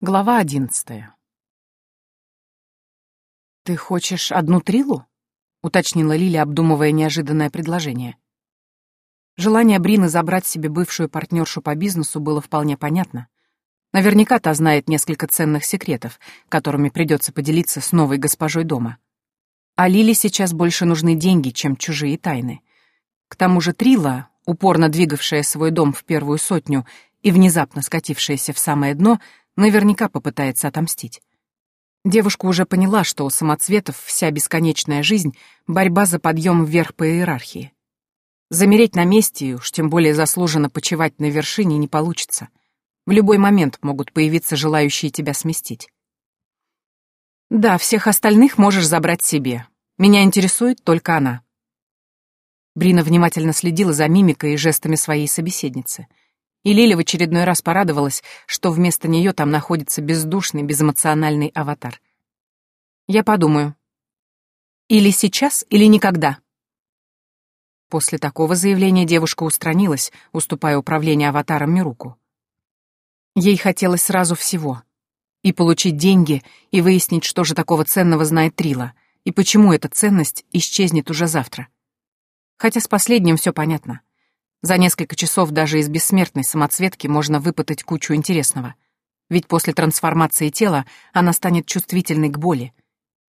Глава одиннадцатая. «Ты хочешь одну трилу?» — уточнила Лиля, обдумывая неожиданное предложение. Желание Брины забрать себе бывшую партнершу по бизнесу было вполне понятно. Наверняка та знает несколько ценных секретов, которыми придется поделиться с новой госпожой дома. А Лиле сейчас больше нужны деньги, чем чужие тайны. К тому же Трила, упорно двигавшая свой дом в первую сотню и внезапно скатившаяся в самое дно, наверняка попытается отомстить. Девушка уже поняла, что у самоцветов вся бесконечная жизнь — борьба за подъем вверх по иерархии. Замереть на месте, уж тем более заслуженно почивать на вершине, не получится. В любой момент могут появиться желающие тебя сместить. Да, всех остальных можешь забрать себе. Меня интересует только она. Брина внимательно следила за мимикой и жестами своей собеседницы — и Лиля в очередной раз порадовалась, что вместо нее там находится бездушный, безэмоциональный аватар. «Я подумаю. Или сейчас, или никогда». После такого заявления девушка устранилась, уступая управление аватаром Мируку. Ей хотелось сразу всего. И получить деньги, и выяснить, что же такого ценного знает Трила, и почему эта ценность исчезнет уже завтра. Хотя с последним все понятно. За несколько часов даже из бессмертной самоцветки можно выпытать кучу интересного. Ведь после трансформации тела она станет чувствительной к боли.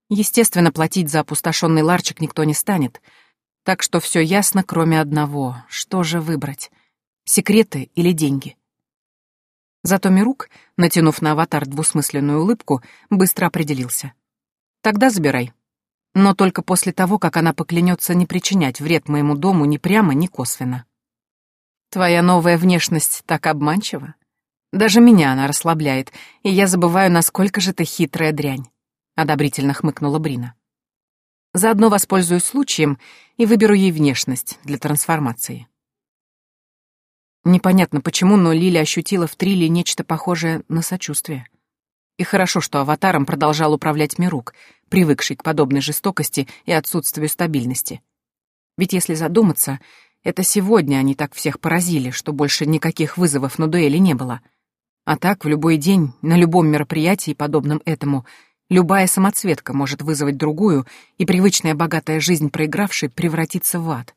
Естественно, платить за опустошенный ларчик никто не станет. Так что все ясно, кроме одного. Что же выбрать? Секреты или деньги? Зато Мирук, натянув на аватар двусмысленную улыбку, быстро определился. «Тогда забирай. Но только после того, как она поклянется не причинять вред моему дому ни прямо, ни косвенно». Твоя новая внешность так обманчива. Даже меня она расслабляет, и я забываю, насколько же ты хитрая дрянь», — одобрительно хмыкнула Брина. «Заодно воспользуюсь случаем и выберу ей внешность для трансформации». Непонятно почему, но Лиля ощутила в Триле нечто похожее на сочувствие. И хорошо, что аватаром продолжал управлять Мирук, привыкший к подобной жестокости и отсутствию стабильности. Ведь если задуматься, это сегодня они так всех поразили, что больше никаких вызовов на дуэли не было. А так, в любой день, на любом мероприятии, подобном этому, любая самоцветка может вызвать другую, и привычная богатая жизнь проигравшей превратиться в ад.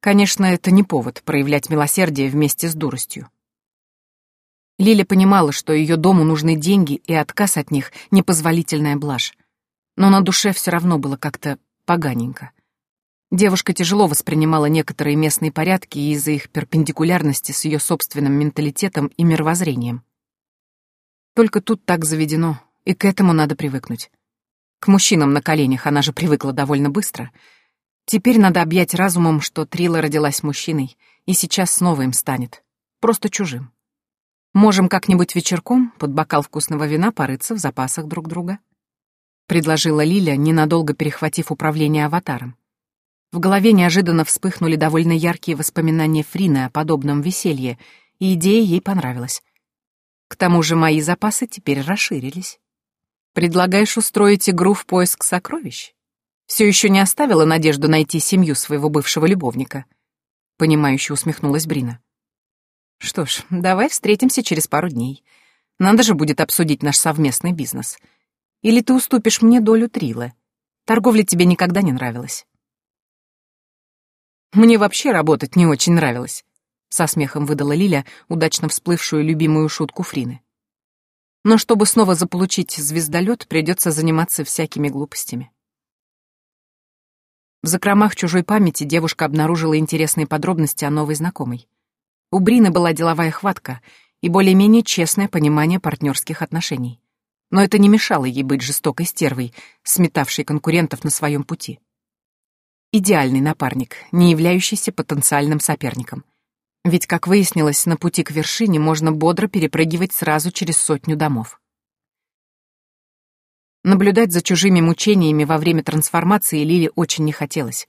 Конечно, это не повод проявлять милосердие вместе с дуростью. Лиля понимала, что ее дому нужны деньги, и отказ от них — непозволительная блажь. Но на душе все равно было как-то поганенько. Девушка тяжело воспринимала некоторые местные порядки из-за их перпендикулярности с ее собственным менталитетом и мировоззрением. Только тут так заведено, и к этому надо привыкнуть. К мужчинам на коленях она же привыкла довольно быстро. Теперь надо объять разумом, что Трила родилась мужчиной, и сейчас снова им станет. Просто чужим. Можем как-нибудь вечерком под бокал вкусного вина порыться в запасах друг друга. Предложила Лиля, ненадолго перехватив управление аватаром. В голове неожиданно вспыхнули довольно яркие воспоминания Фрины о подобном веселье, и идея ей понравилась. К тому же мои запасы теперь расширились. Предлагаешь устроить игру в поиск сокровищ? Все еще не оставила надежду найти семью своего бывшего любовника. Понимающе усмехнулась Брина. Что ж, давай встретимся через пару дней. Надо же будет обсудить наш совместный бизнес. Или ты уступишь мне долю Трилы? Торговля тебе никогда не нравилась. Мне вообще работать не очень нравилось», — со смехом выдала Лиля, удачно всплывшую любимую шутку Фрины. «Но чтобы снова заполучить звездолет, придется заниматься всякими глупостями». В закромах чужой памяти девушка обнаружила интересные подробности о новой знакомой. У Брины была деловая хватка и более-менее честное понимание партнерских отношений. Но это не мешало ей быть жестокой стервой, сметавшей конкурентов на своем пути. Идеальный напарник, не являющийся потенциальным соперником. Ведь, как выяснилось, на пути к вершине можно бодро перепрыгивать сразу через сотню домов. Наблюдать за чужими мучениями во время трансформации Лили очень не хотелось.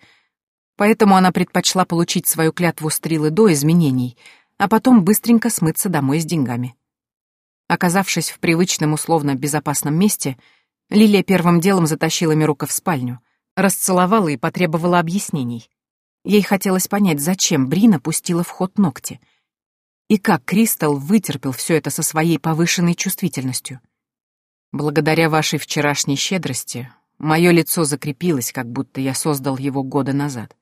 Поэтому она предпочла получить свою клятву стрелы до изменений, а потом быстренько смыться домой с деньгами. Оказавшись в привычном условно безопасном месте, Лилия первым делом затащила Мирука в спальню — Расцеловала и потребовала объяснений. Ей хотелось понять, зачем Брина пустила в ход ногти. И как Кристал вытерпел все это со своей повышенной чувствительностью. Благодаря вашей вчерашней щедрости мое лицо закрепилось, как будто я создал его года назад.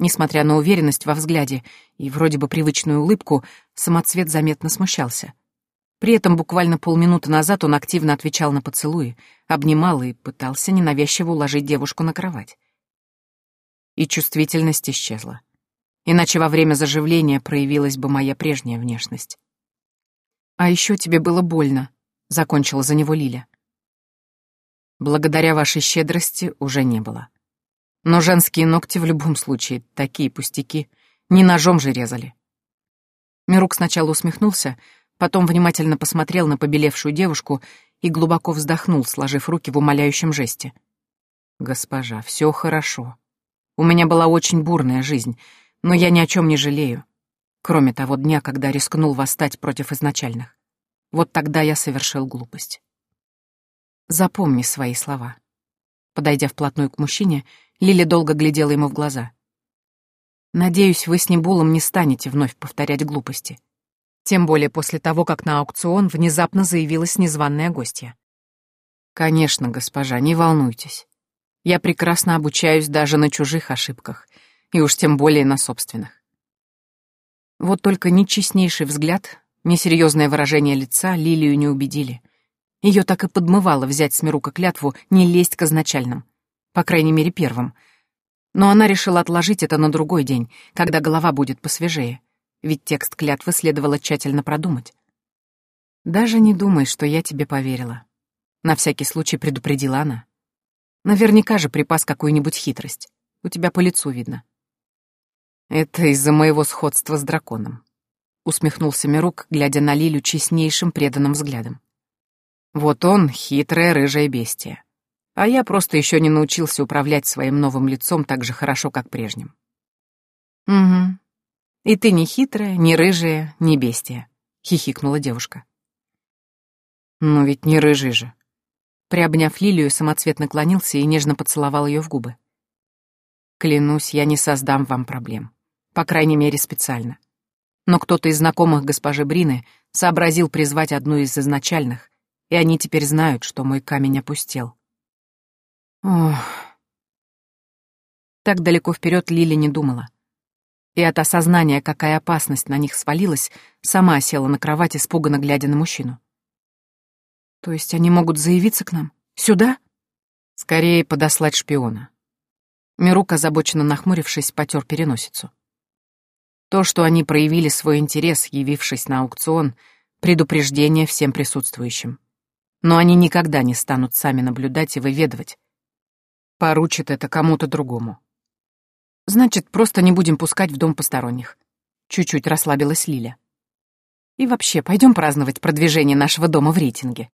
Несмотря на уверенность во взгляде и вроде бы привычную улыбку, самоцвет заметно смущался. При этом буквально полминуты назад он активно отвечал на поцелуи, обнимал и пытался ненавязчиво уложить девушку на кровать. И чувствительность исчезла. Иначе во время заживления проявилась бы моя прежняя внешность. «А еще тебе было больно», — закончила за него Лиля. «Благодаря вашей щедрости уже не было. Но женские ногти в любом случае такие пустяки, не ножом же резали». Мирук сначала усмехнулся, потом внимательно посмотрел на побелевшую девушку и глубоко вздохнул, сложив руки в умоляющем жесте. «Госпожа, все хорошо. У меня была очень бурная жизнь, но я ни о чем не жалею, кроме того дня, когда рискнул восстать против изначальных. Вот тогда я совершил глупость. Запомни свои слова». Подойдя вплотную к мужчине, Лили долго глядела ему в глаза. «Надеюсь, вы с Небулом не станете вновь повторять глупости. Тем более после того, как на аукцион внезапно заявилась незваная гостья. «Конечно, госпожа, не волнуйтесь. Я прекрасно обучаюсь даже на чужих ошибках, и уж тем более на собственных. Вот только ни честнейший взгляд, ни серьезное выражение лица Лилию не убедили. Ее так и подмывало взять с Мирука клятву не лезть к изначальным, по крайней мере первым. Но она решила отложить это на другой день, когда голова будет посвежее ведь текст клятвы следовало тщательно продумать. «Даже не думай, что я тебе поверила», — на всякий случай предупредила она. «Наверняка же припас какую-нибудь хитрость. У тебя по лицу видно». «Это из-за моего сходства с драконом», — усмехнулся Мирук, глядя на Лилю честнейшим преданным взглядом. «Вот он — хитрое рыжее бестие. А я просто еще не научился управлять своим новым лицом так же хорошо, как прежним». «Угу, «И ты не хитрая, не рыжая, не бестия», — хихикнула девушка. «Ну ведь не рыжий же». Приобняв Лилию, самоцвет наклонился и нежно поцеловал ее в губы. «Клянусь, я не создам вам проблем. По крайней мере, специально. Но кто-то из знакомых госпожи Брины сообразил призвать одну из изначальных, и они теперь знают, что мой камень опустел». Ох... Так далеко вперед Лили не думала и от осознания, какая опасность на них свалилась, сама села на кровать, испуганно глядя на мужчину. «То есть они могут заявиться к нам? Сюда?» «Скорее подослать шпиона». Мирук, озабоченно нахмурившись, потер переносицу. То, что они проявили свой интерес, явившись на аукцион, предупреждение всем присутствующим. Но они никогда не станут сами наблюдать и выведывать. Поручат это кому-то другому. Значит, просто не будем пускать в дом посторонних. Чуть-чуть расслабилась Лиля. И вообще, пойдем праздновать продвижение нашего дома в рейтинге.